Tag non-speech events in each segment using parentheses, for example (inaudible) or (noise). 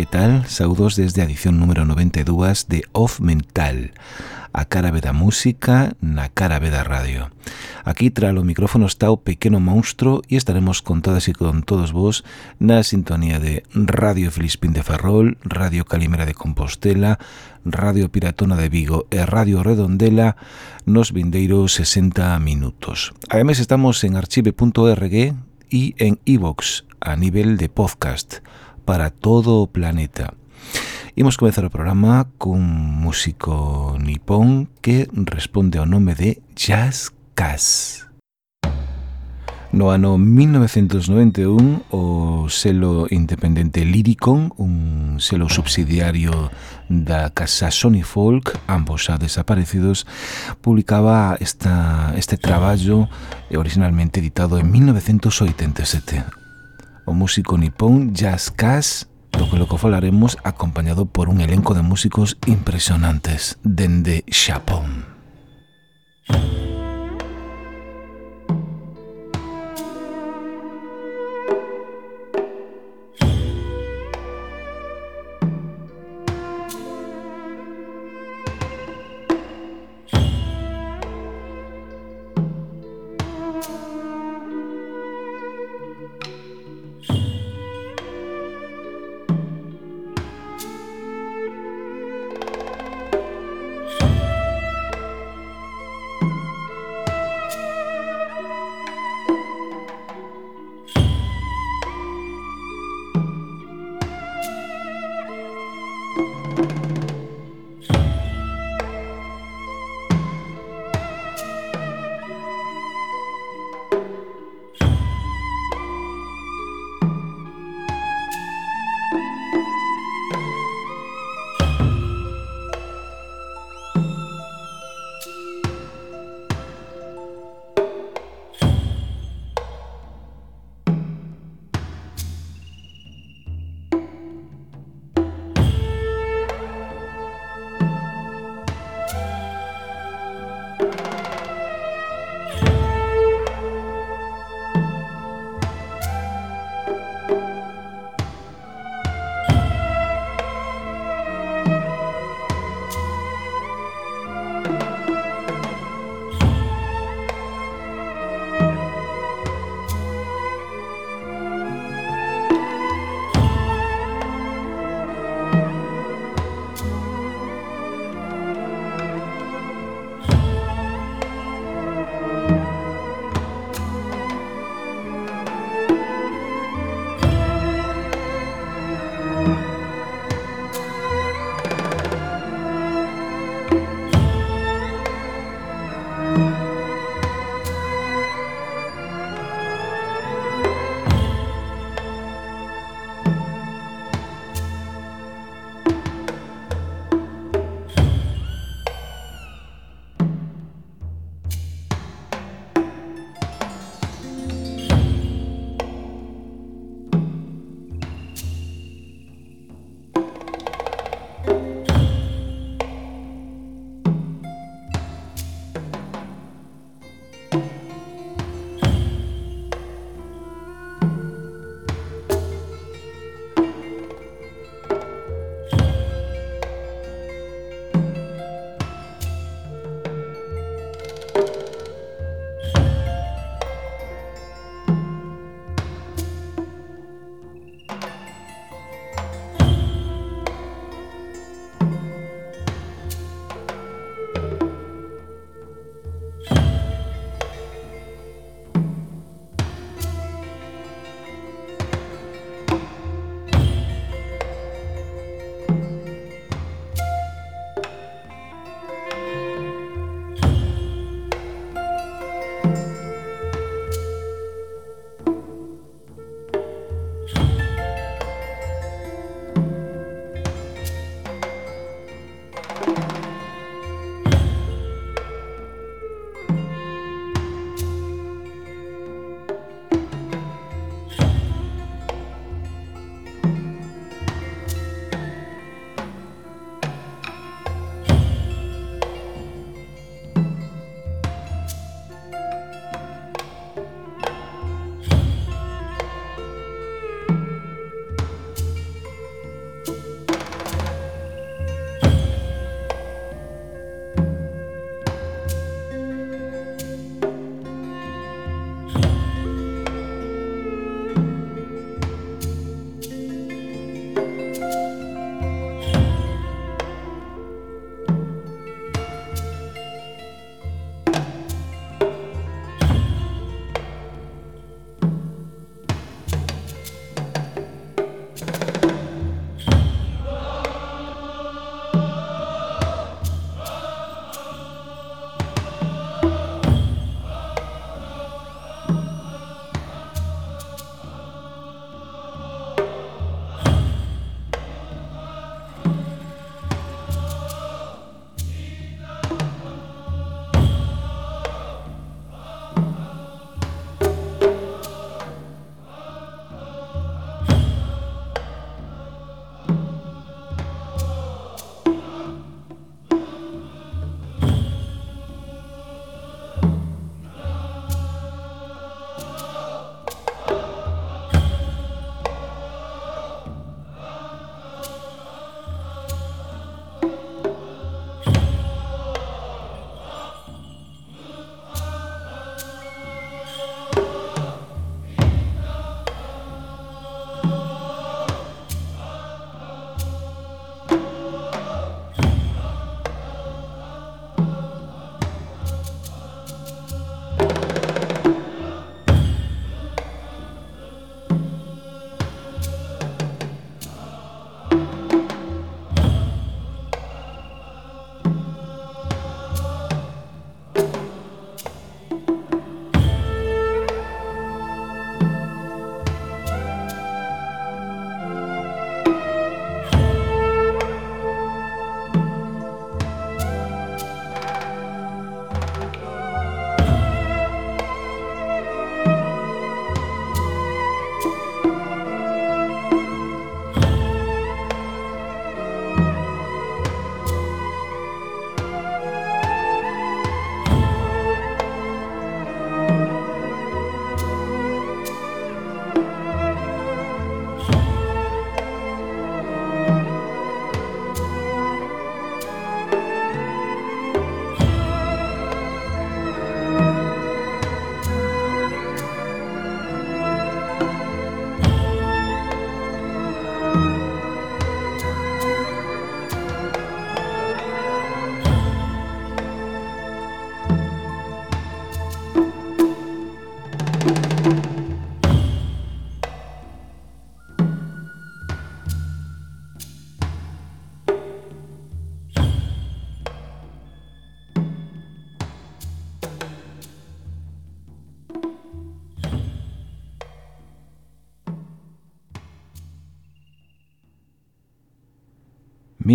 Que tal? Saudos desde a edición número 92 de Off Mental a cara da música na cara da radio. Aquí tra o micrófono está o pequeno monstro e estaremos con todas e con todos vos na sintonía de Radio Filispín de Ferrol, Radio Calimera de Compostela, Radio Piratona de Vigo e Radio Redondela nos vindeiros 60 minutos. Ademais estamos en archive.org e en iVox a nivel de podcast para todo o planeta. Imos comezar o programa cun músico nipón que responde ao nome de Jazz Cass. No ano 1991, o selo independente Lyricon, un selo subsidiario da casa Sony Folk, ambos xa desaparecidos, publicaba esta, este traballo originalmente editado en 1987, músico nipón Jazz Cass, do que loco falaremos acompañado por un elenco de músicos impresionantes dende Xapón.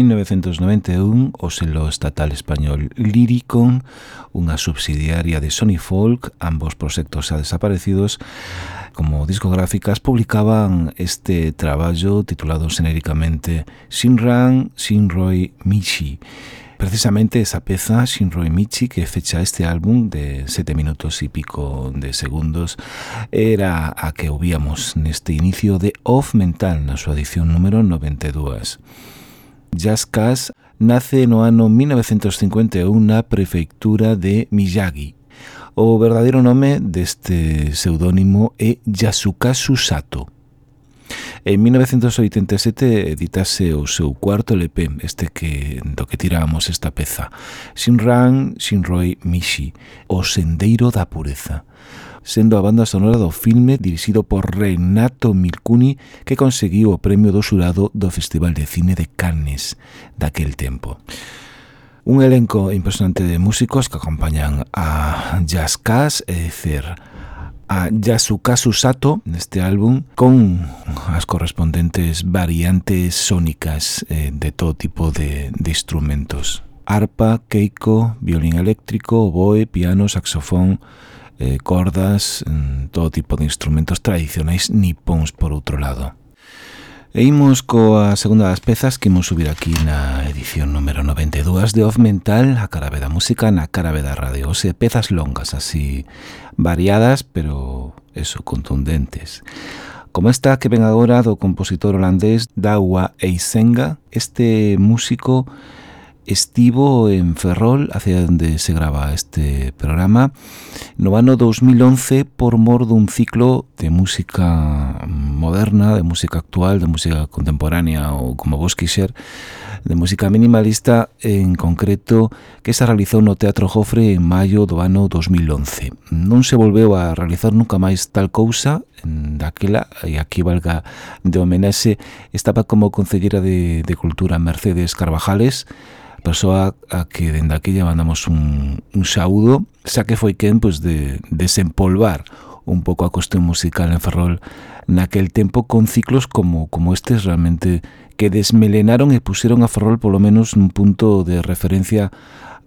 1991 o selo estatal español Liricon, unha subsidiaria de Sony Folk, ambos proxectos xa desaparecidos, como discográficas publicaban este traballo titulado xenéricamente Shinran Shinroi Michi, Precisamente esa peza, Shinroi Michi, que fecha este álbum de sete minutos y pico de segundos, era a que ouvíamos neste inicio de Off Mental na súa edición número 92. Jazz Cass nace no ano 1951 na prefectura de Miyagi. O verdadeiro nome deste pseudónimo é Yasukazu Sato. En 1987 editase o seu cuarto LP, este que do que tiramos esta peza, Shinran Shinroi Mishi, O Sendeiro da Pureza sendo a banda sonora do filme dirixido por Renato Milcuni que conseguiu o premio do xurado do Festival de Cine de Cannes daquel tempo. Un elenco impresionante de músicos que acompañan a Jazz Cass, é dicir, a Yasukazu Sato neste álbum con as correspondentes variantes sónicas eh, de todo tipo de, de instrumentos. Arpa, keiko, violín eléctrico, oboe, piano, saxofón, eh, cordas, mm, todo tipo de instrumentos tradicionais nipóns por outro lado. E imos coa segunda das pezas que imos subir aquí na edición número 92 de Off Mental, a cara da música na cara da radio. O sea, pezas longas, así variadas, pero eso, contundentes. Como esta que ven agora do compositor holandés Dawa Eisenga, este músico estivo en Ferrol, hacia onde se grava este programa, no ano 2011 por mor dun ciclo de música moderna, de música actual, de música contemporánea ou como vos quixer, de música minimalista en concreto que se realizou no Teatro Jofre en maio do ano 2011. Non se volveu a realizar nunca máis tal cousa daquela, e aquí valga de homenaxe, estaba como concellera de, de Cultura Mercedes Carvajales, persoa a que dende aquí lle mandamos un, un saúdo, xa que foi quen pois, de desempolvar un pouco a cuestión musical en Ferrol naquel tempo con ciclos como, como estes realmente que desmelenaron e puseron a Ferrol polo menos un punto de referencia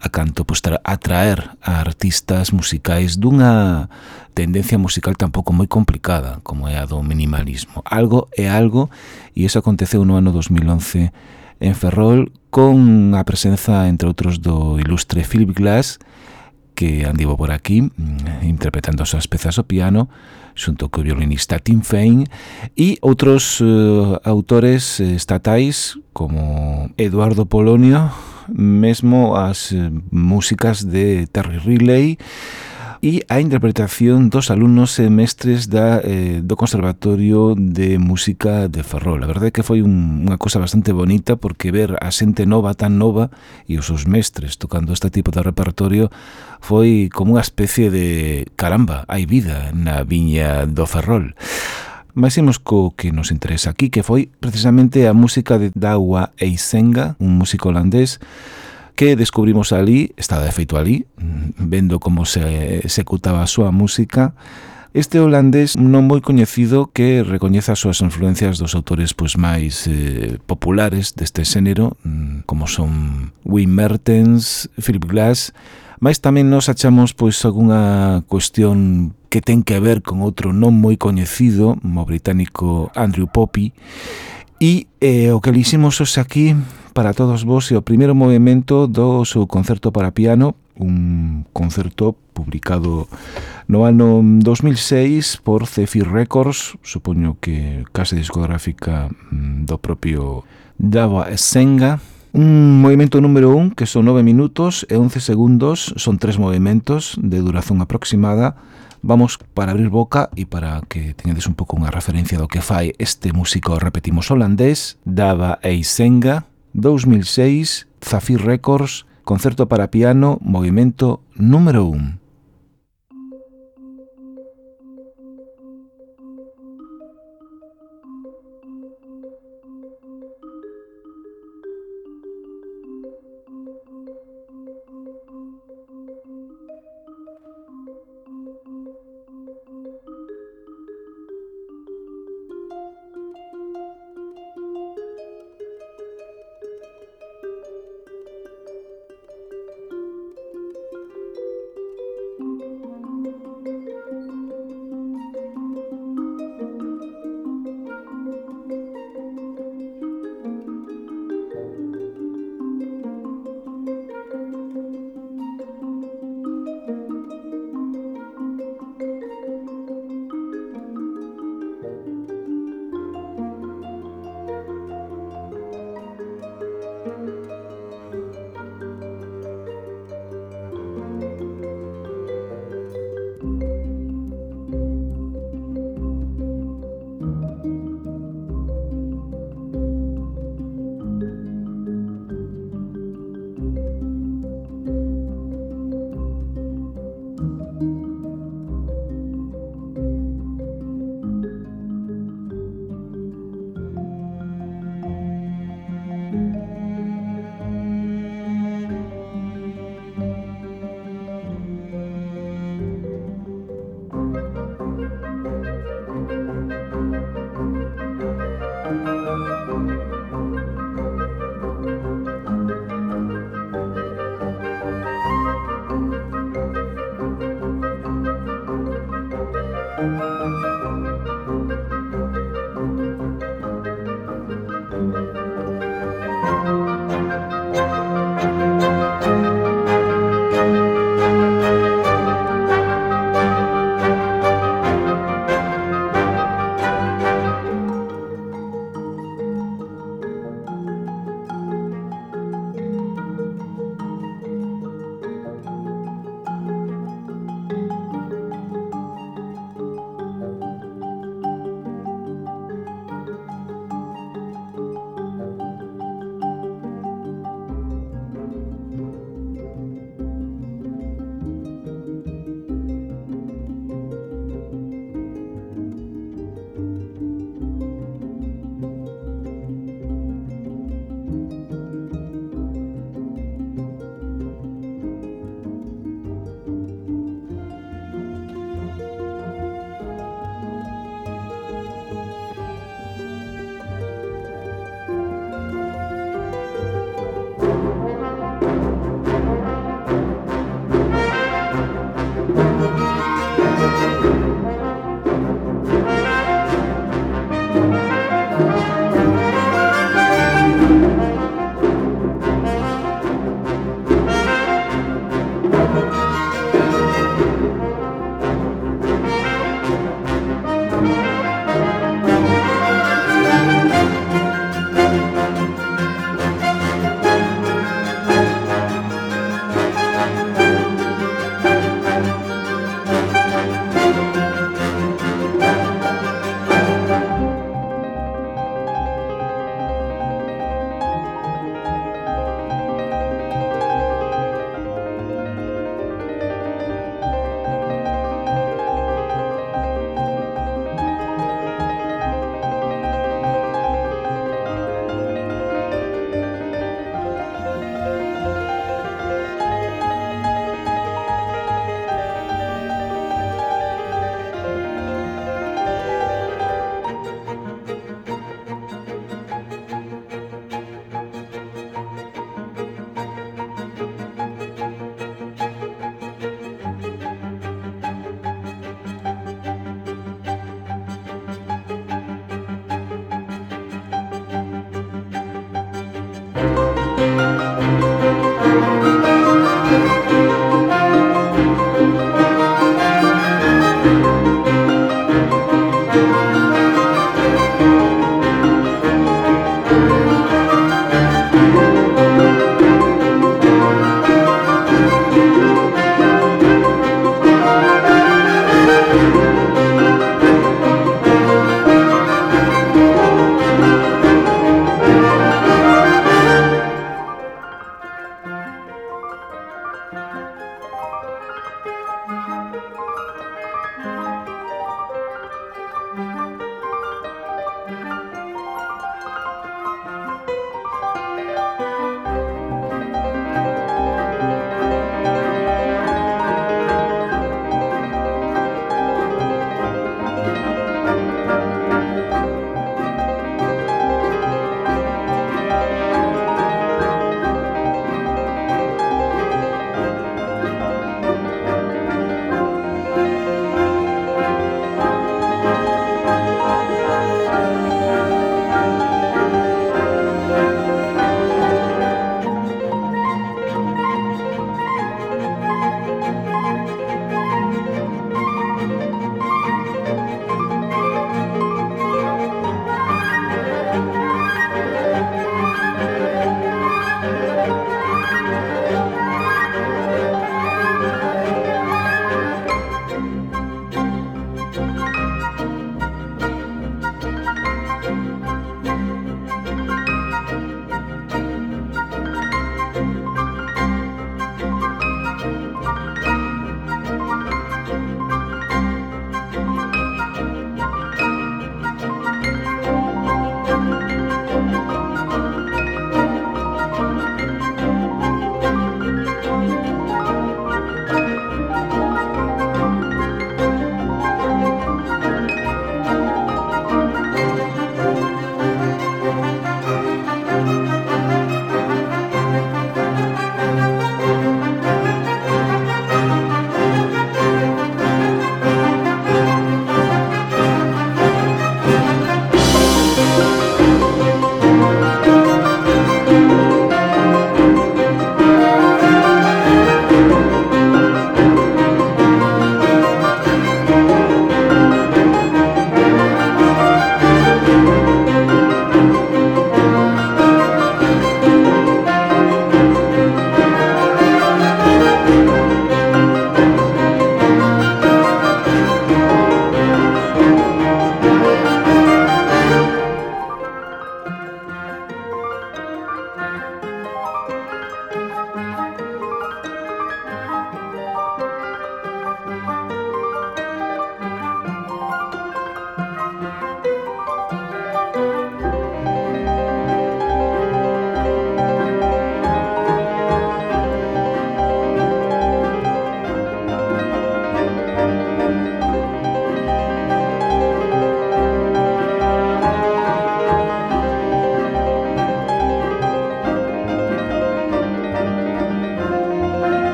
a canto pois, atraer a artistas musicais dunha tendencia musical tampouco moi complicada como é a do minimalismo. Algo é algo e iso aconteceu no ano 2011 en Ferrol con a presenza, entre outros, do ilustre Philip Glass que andivo por aquí mm, interpretando as súas pezas ao piano xunto co violinista Tim Fein e outros uh, autores eh, estatais como Eduardo Polonio, mesmo as eh, músicas de Terry Riley, e a interpretación dos alumnos e mestres da, eh, do Conservatorio de Música de Ferrol. A verdade é que foi un, unha cosa bastante bonita porque ver a xente nova tan nova e os seus mestres tocando este tipo de repertorio foi como unha especie de caramba, hai vida na viña do Ferrol. Mas imos co que nos interesa aquí, que foi precisamente a música de Dawa Eisenga, un músico holandés que descubrimos ali, estaba de feito ali, vendo como se executaba a súa música, Este holandés non moi coñecido que recoñece as súas influencias dos autores pois máis eh, populares deste xénero, mm, como son Wim Mertens, Philip Glass, mas tamén nos achamos pois algunha cuestión que ten que ver con outro non moi coñecido, o británico Andrew Poppy, e eh, o que liximos hoxe aquí para todos vos e o primeiro movimento do seu concerto para piano, un concerto publicado no ano 2006 por Zephyr Records, supoño que case discográfica mm, do propio Dava Senga, Un movimento número 1 que son 9 minutos e 11 segundos, son tres movimentos de duración aproximada. Vamos para abrir boca e para que teñedes un pouco unha referencia do que fai este músico, repetimos, holandés, Dava Eisenga, 2006, Zafir Records, concerto para piano, movimento número 1.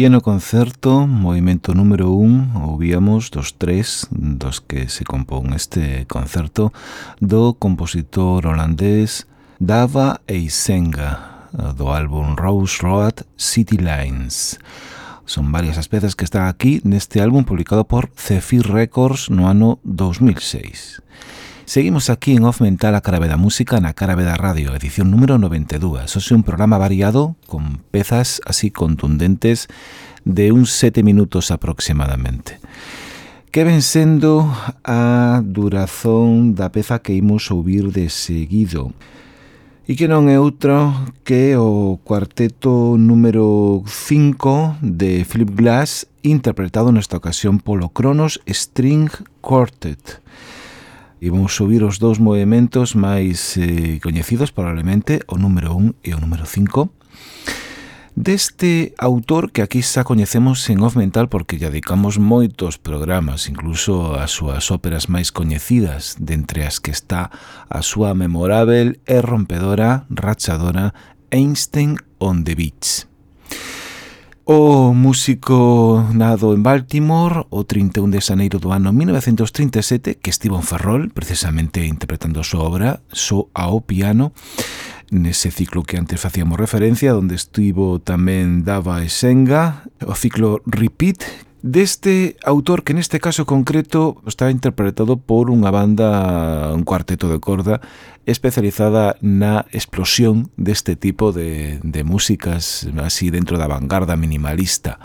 Piano Concerto, movimento número 1, ouvíamos dos tres dos que se compón este concerto do compositor holandés Dava Eisenga do álbum Rose Road City Lines. Son varias as pezas que están aquí neste álbum publicado por Zephyr Records no ano 2006. Seguimos aquí en Off Mental a Cara da Música na Cara da Radio, edición número 92. Ose un programa variado con pezas así contundentes de uns 7 minutos aproximadamente. Que ven sendo a durazón da peza que imos ouvir de seguido e que non é outro que o cuarteto número 5 de Philip Glass interpretado nesta ocasión polo Kronos String Quartet. Imos subir os dous movimentos máis eh, coñecidos probablemente, o número 1 e o número 5, deste autor que aquí xa coñecemos en Off Mental porque lle dedicamos moitos programas, incluso as súas óperas máis coñecidas, dentre as que está a súa memorável e rompedora, rachadora Einstein on the Beach. O músico nado en Baltimore o 31 de xaneiro do ano 1937 que estivo en Ferrol precisamente interpretando a súa obra so ao piano nese ciclo que antes facíamos referencia, onde estivo tamén Dava e Senga, o ciclo Repeat, deste autor que neste caso concreto está interpretado por unha banda, un cuarteto de corda especializada na explosión deste tipo de, de músicas así dentro da vanguarda minimalista.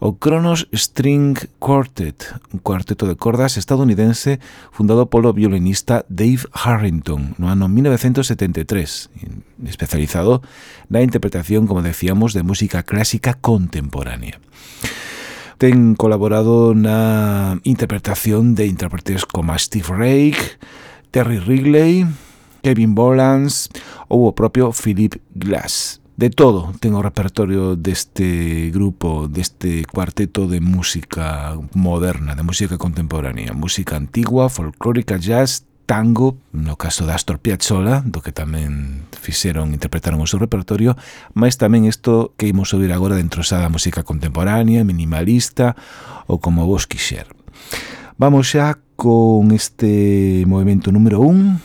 O Kronos String Quartet, un cuarteto de cordas estadounidense fundado polo violinista Dave Harrington no ano 1973, especializado na interpretación, como decíamos, de música clásica contemporánea ten colaborado na interpretación de intérpretes como Steve Rake, Terry Wrigley, Kevin Bolans ou o propio Philip Glass. De todo ten o repertorio deste grupo, deste cuarteto de música moderna, de música contemporánea, música antigua, folclórica, jazz, tango, no caso da Astor Piazzolla, do que tamén fixeron, interpretaron o seu repertorio, mas tamén isto que imos ouvir agora dentro xa da música contemporánea, minimalista ou como vos quixer. Vamos xa con este movimento número 1,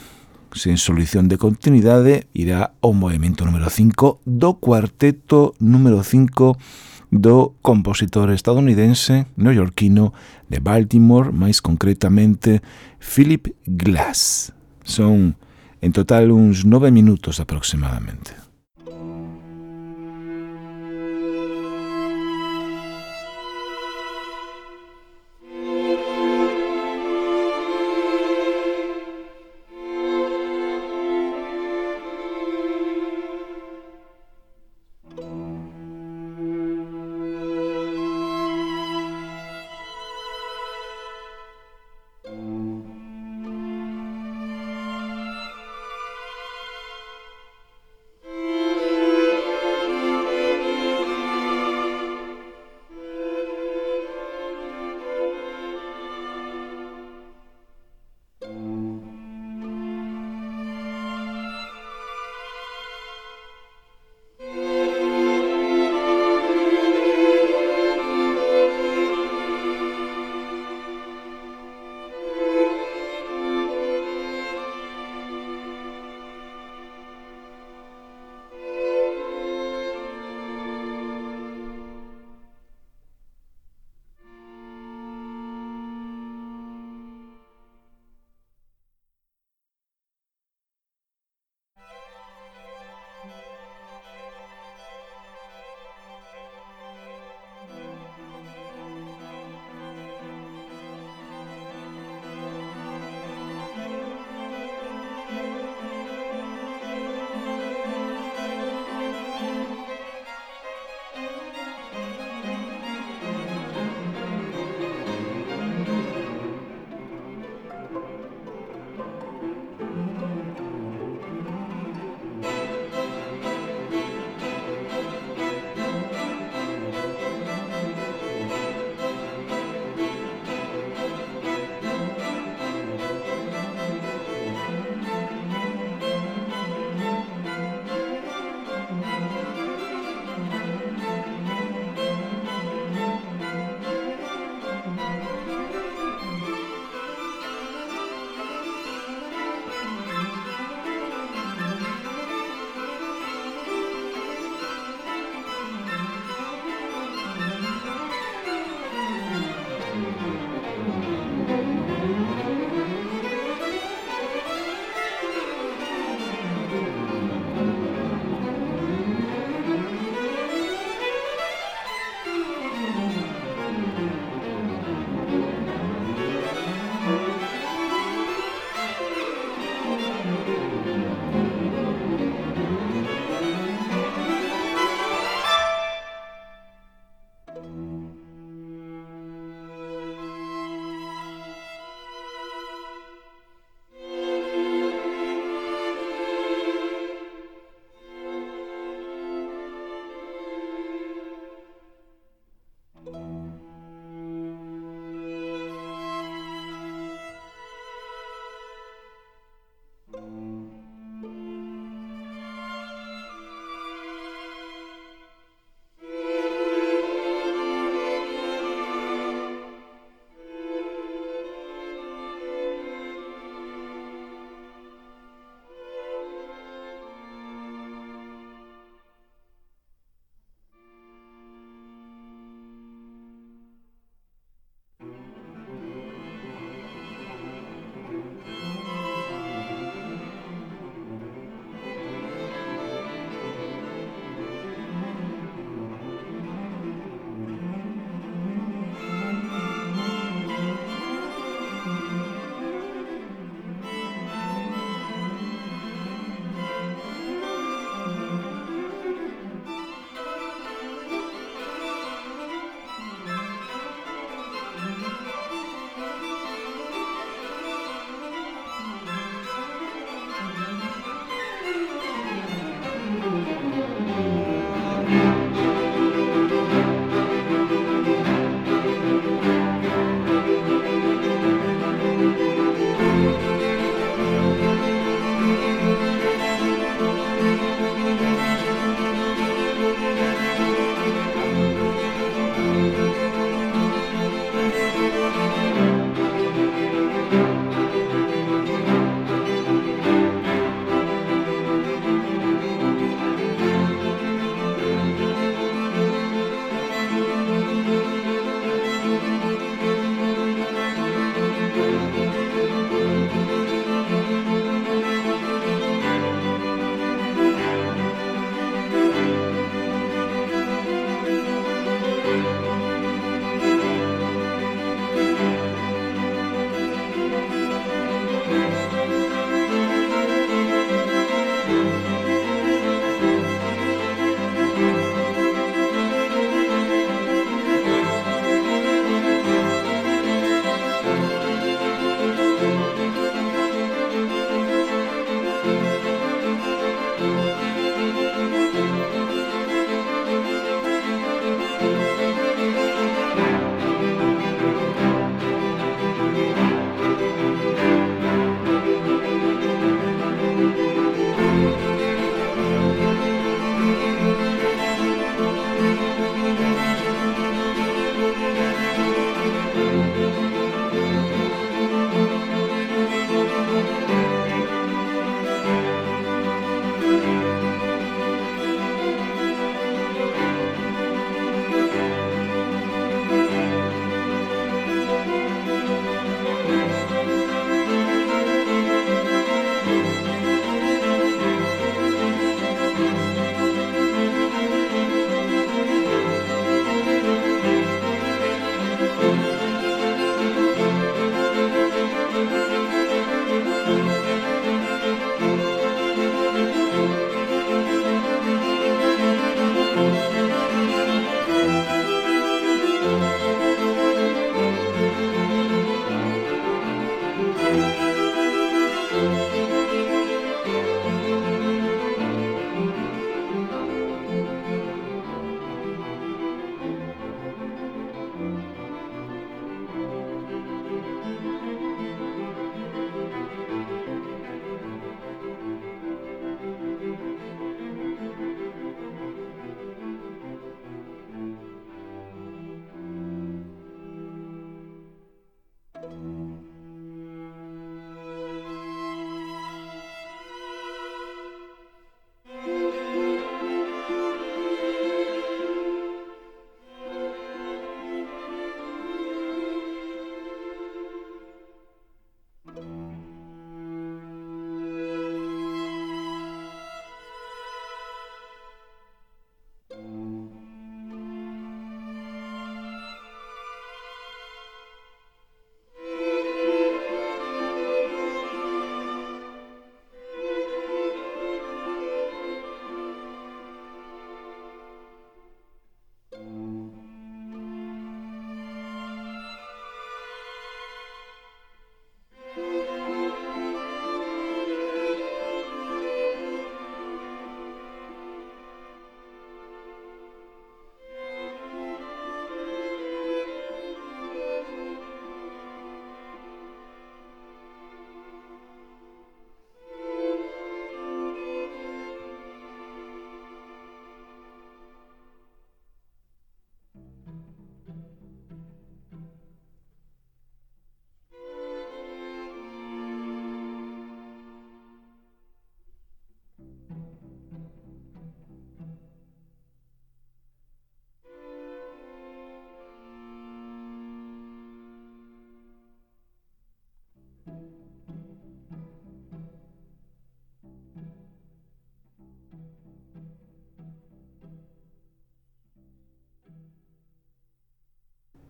sen solución de continuidade, irá ao movimento número 5 do cuarteto número 5 do compositor estadounidense neoyorquino de Baltimore, máis concretamente Philip Glass. Son en total uns nove minutos aproximadamente.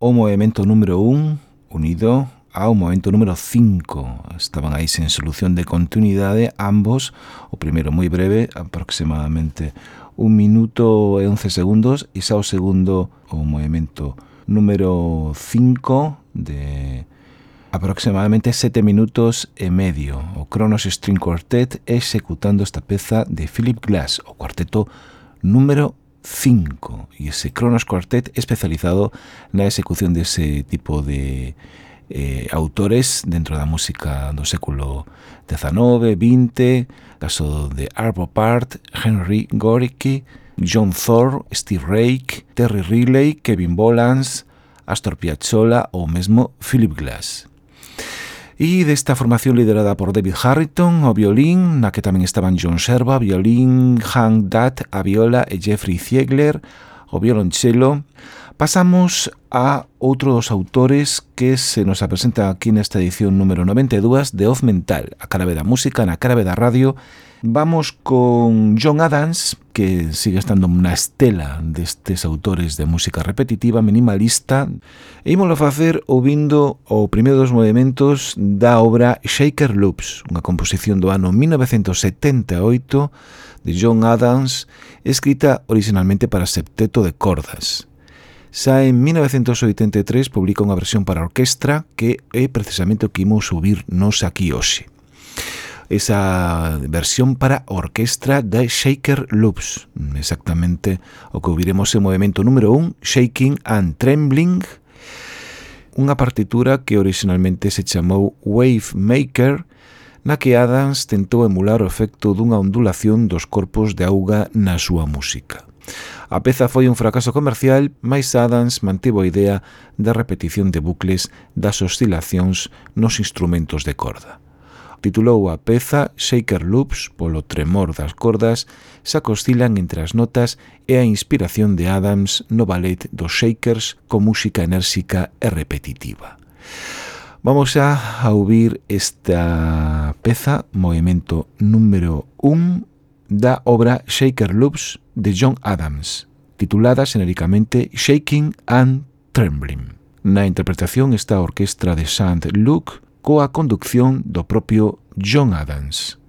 o movimento número 1 unido ao movemento número 5. Estaban aí sen solución de continuidade ambos, o primeiro moi breve, aproximadamente un minuto e 11 segundos, e xa o segundo o movimento número 5 de aproximadamente 7 minutos e medio. O Kronos String Quartet executando esta peza de Philip Glass, o cuarteto número 5 e ese Cronos Quartet especializado na execución dese tipo de eh, autores dentro da música do século XIX, XX, caso de Arvo Part, Henry Goricky, John Thor, Steve Rake, Terry Riley, Kevin Bolans, Astor Piazzolla ou mesmo Philip Glass. E desta formación liderada por David Harrington ao violín, na que tamén estaban John Serva, violín, Hank Dutt, a viola e Jeffrey Ziegler, o violonchelo. Pasamos a outro dos autores que se nos apresenta aquí nesta edición número 92 de Oz Mental, a cara da música na cara da radio Vamos con John Adams, que sigue estando na estela destes autores de música repetitiva minimalista e ímolo facer ouvindo o primeiro dos movimentos da obra Shaker Loops, unha composición do ano 1978 de John Adams, escrita originalmente para septeto de cordas. Xa en 1983 publica unha versión para orquestra que é precisamente o que imos subirnos aquí hoxe esa versión para orquestra de Shaker Loops, exactamente o que ouviremos en movimento número 1, Shaking and Trembling, unha partitura que originalmente se chamou Wave Maker, na que Adams tentou emular o efecto dunha ondulación dos corpos de auga na súa música. A peza foi un fracaso comercial, mais Adams mantivo a idea da repetición de bucles das oscilacións nos instrumentos de corda. Titulou a peza Shaker Loops polo tremor das cordas, sacos oscilan entre as notas e a inspiración de Adams no ballet dos Shakers con música enérxica e repetitiva. Vamos a, a ouvir esta peza, movimento número 1 da obra Shaker Loops de John Adams, titulada xenéricamente Shaking and Trembling. Na interpretación está a orquestra de St. Luke, coa condución do propio John Adams.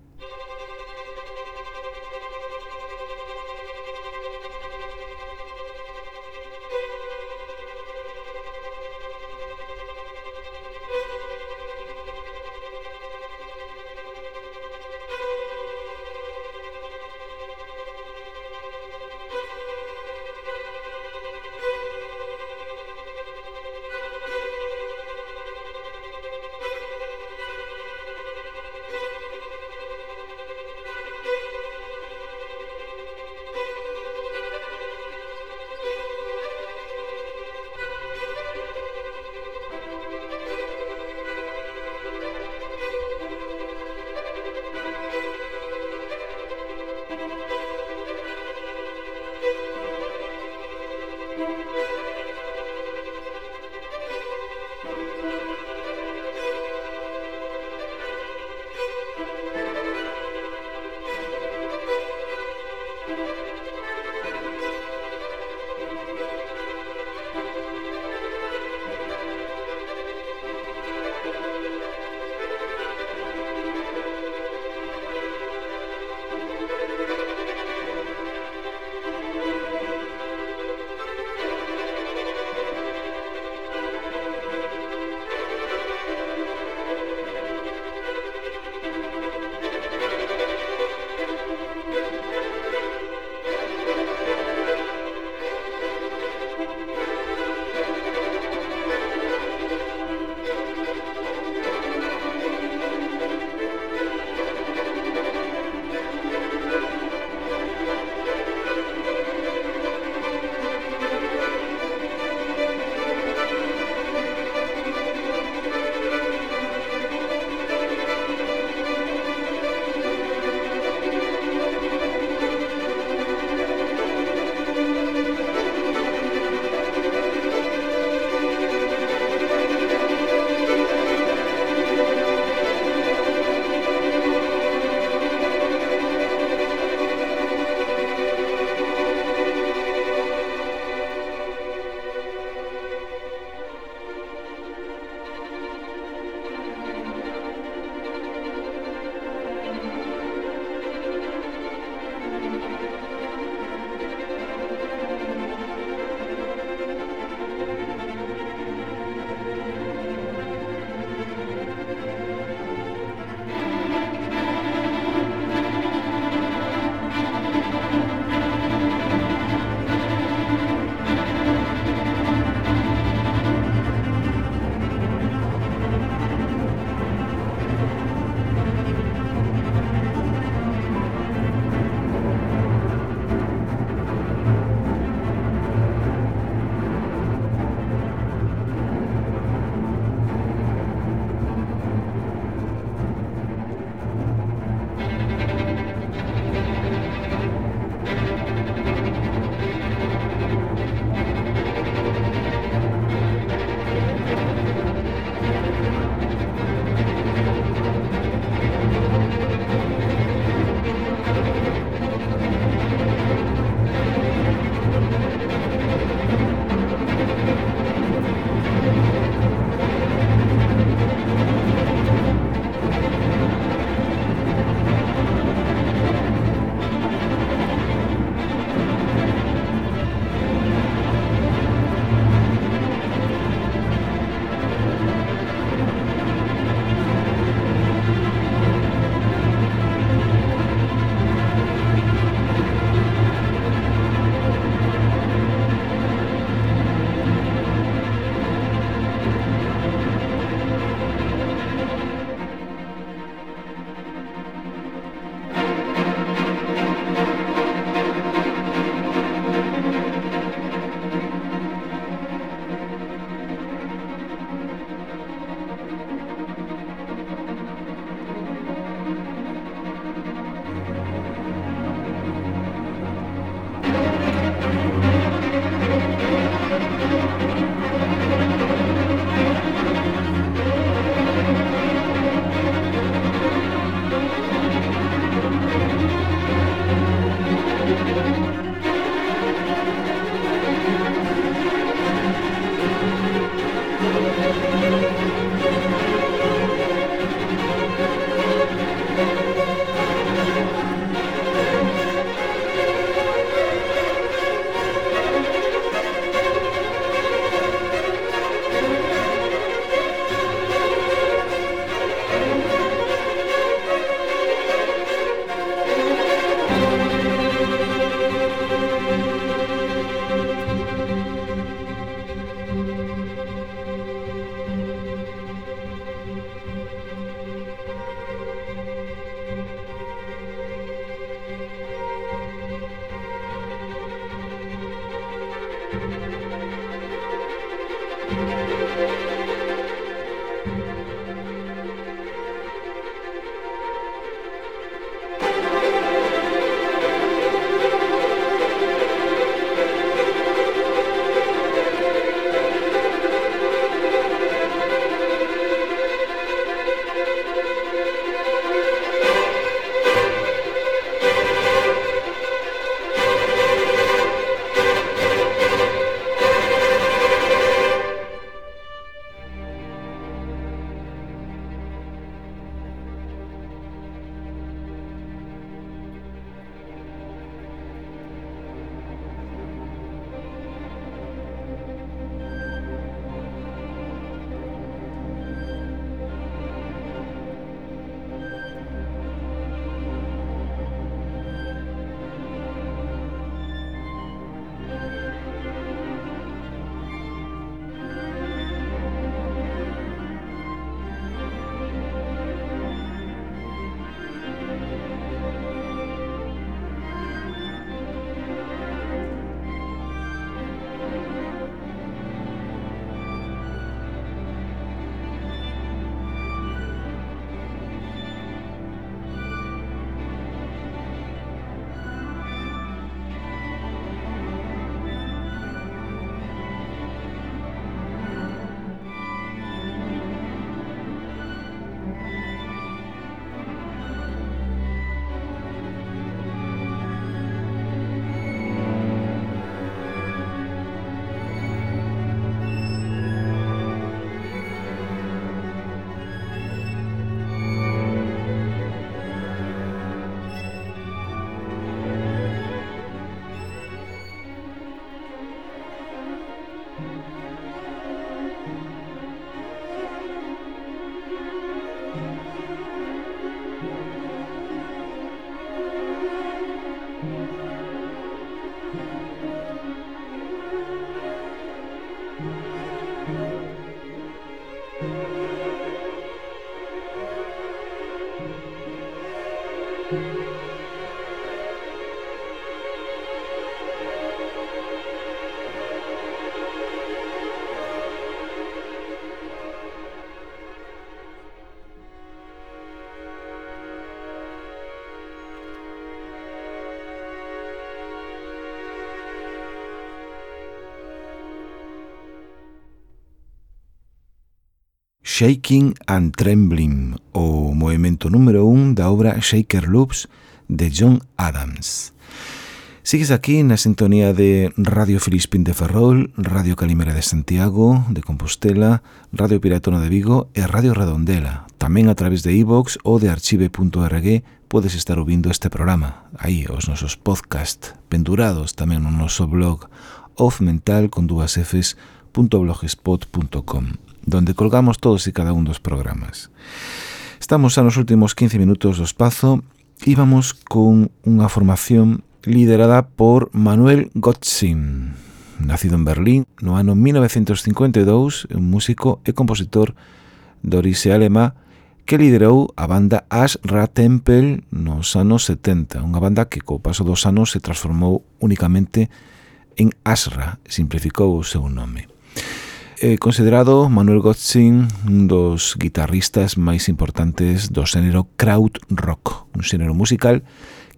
Shaking and Trembling, o movimento número 1 da obra Shaker Loops de John Adams. Sigues aquí na sintonía de Radio Filispín de Ferrol, Radio Calimera de Santiago, de Compostela, Radio Piratona de Vigo e Radio Redondela. Tamén a través de iVox e ou de archive.org podes estar ouvindo este programa. Aí, os nosos podcast pendurados tamén no noso blog ofmental con dúas fs.blogspot.com donde colgamos todos e cada un dos programas. Estamos a nos últimos 15 minutos do espazo e vamos con unha formación liderada por Manuel Gottzin, nacido en Berlín no ano 1952, un músico e compositor de orixe alemá que liderou a banda Ashra Tempel nos anos 70, unha banda que co paso dos anos se transformou únicamente en Ashra, simplificou o seu nome é considerado Manuel Gotzin un dos guitarristas máis importantes do xénero crowd rock, un xénero musical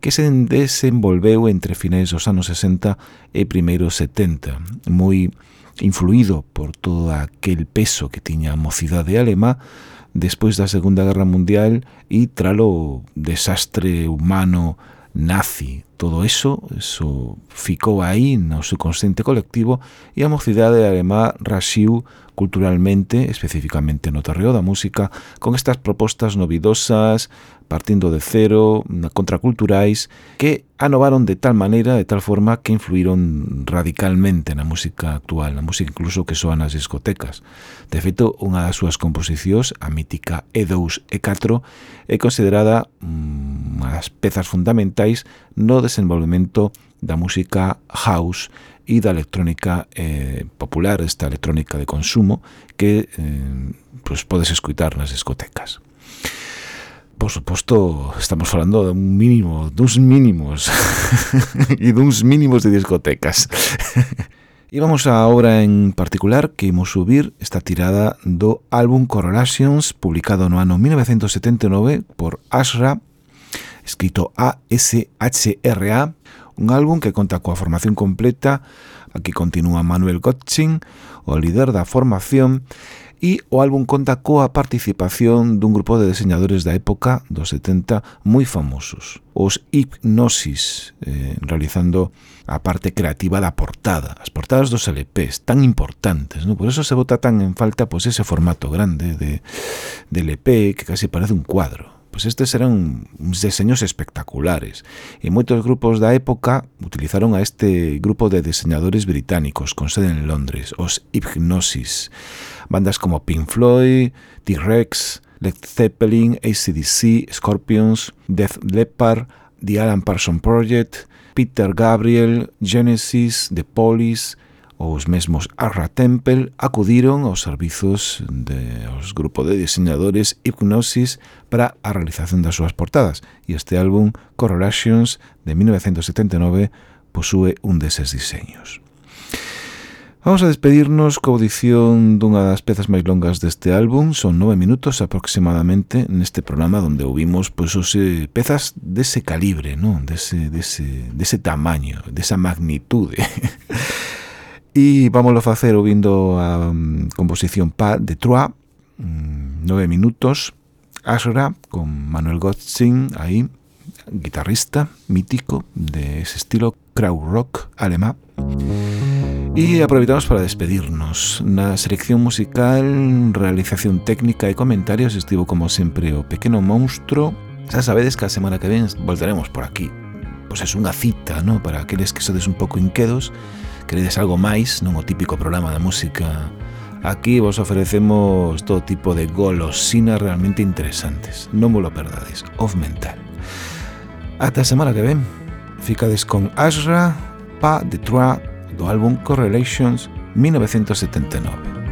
que se desenvolveu entre finais dos anos 60 e primeiros 70, moi influído por todo aquel peso que tiña a mocidade alemá despois da Segunda Guerra Mundial e tralo desastre humano nazi. Todo eso, eso ficou aí no subconsciente colectivo e a mocidade alemá raxiu culturalmente, especificamente no terreo da música, con estas propostas novidosas, partindo de cero, contraculturais, que anovaron de tal maneira, de tal forma, que influíron radicalmente na música actual, na música incluso que soa nas discotecas. De feito, unha das súas composicións, a mítica E2 e 4, é considerada mm, unhas pezas fundamentais no desenvolvemento da música house e da electrónica eh, popular, esta electrónica de consumo que eh, pues podes escutar nas discotecas. Por suposto, estamos falando de un mínimo, duns mínimos (laughs) e duns mínimos de discotecas. E vamos a obra en particular que imos subir esta tirada do álbum Correlations publicado no ano 1979 por Ashra escrito ASHRA, un álbum que conta coa formación completa, aquí continúa Manuel Gotchin, o líder da formación, e o álbum conta coa participación dun grupo de diseñadores da época dos 70 moi famosos, os Hipnosis, eh, realizando a parte creativa da portada, as portadas dos LPs, tan importantes, ¿no? por eso se bota tan en falta pues, ese formato grande de, de LP que casi parece un cuadro pues estes eran uns deseños espectaculares e moitos grupos da época utilizaron a este grupo de diseñadores británicos con sede en Londres, os Hypnosis. Bandas como Pink Floyd, T-Rex, Led Zeppelin, ACDC, Scorpions, Death Leppard, The Alan Parsons Project, Peter Gabriel, Genesis, The Police, Os mesmos Arra Temple acudiron aos servizos dos grupo de diseñadores Hipnosis para a realización das súas portadas e este álbum Correlations de 1979 posúe un deses diseños. Vamos a despedirnos coa audición dunha das pezas máis longas deste álbum, son nove minutos aproximadamente neste programa onde ouvimos pois, os, eh, pezas dese calibre, non? Dese, dese, dese tamaño, desa magnitude. (laughs) E vámoslo facer ouvindo a um, composición Pa de Troa, um, mm, nove minutos, Asra, con Manuel Gotzin, aí, guitarrista mítico de ese estilo crowd rock alemán. Y aproveitamos para despedirnos. Na selección musical, realización técnica e comentarios estivo como sempre o pequeno monstro. Xa sabedes que a semana que ven voltaremos por aquí. Pois é unha cita, ¿no? Para aqueles que sodes un pouco inquedos queredes algo máis, non o típico programa da música, aquí vos ofrecemos todo tipo de golosinas realmente interesantes. Non vos lo perdades, off mental. Ata a semana que ven, ficades con Ashra, Pa de Trois, do álbum Correlations 1979.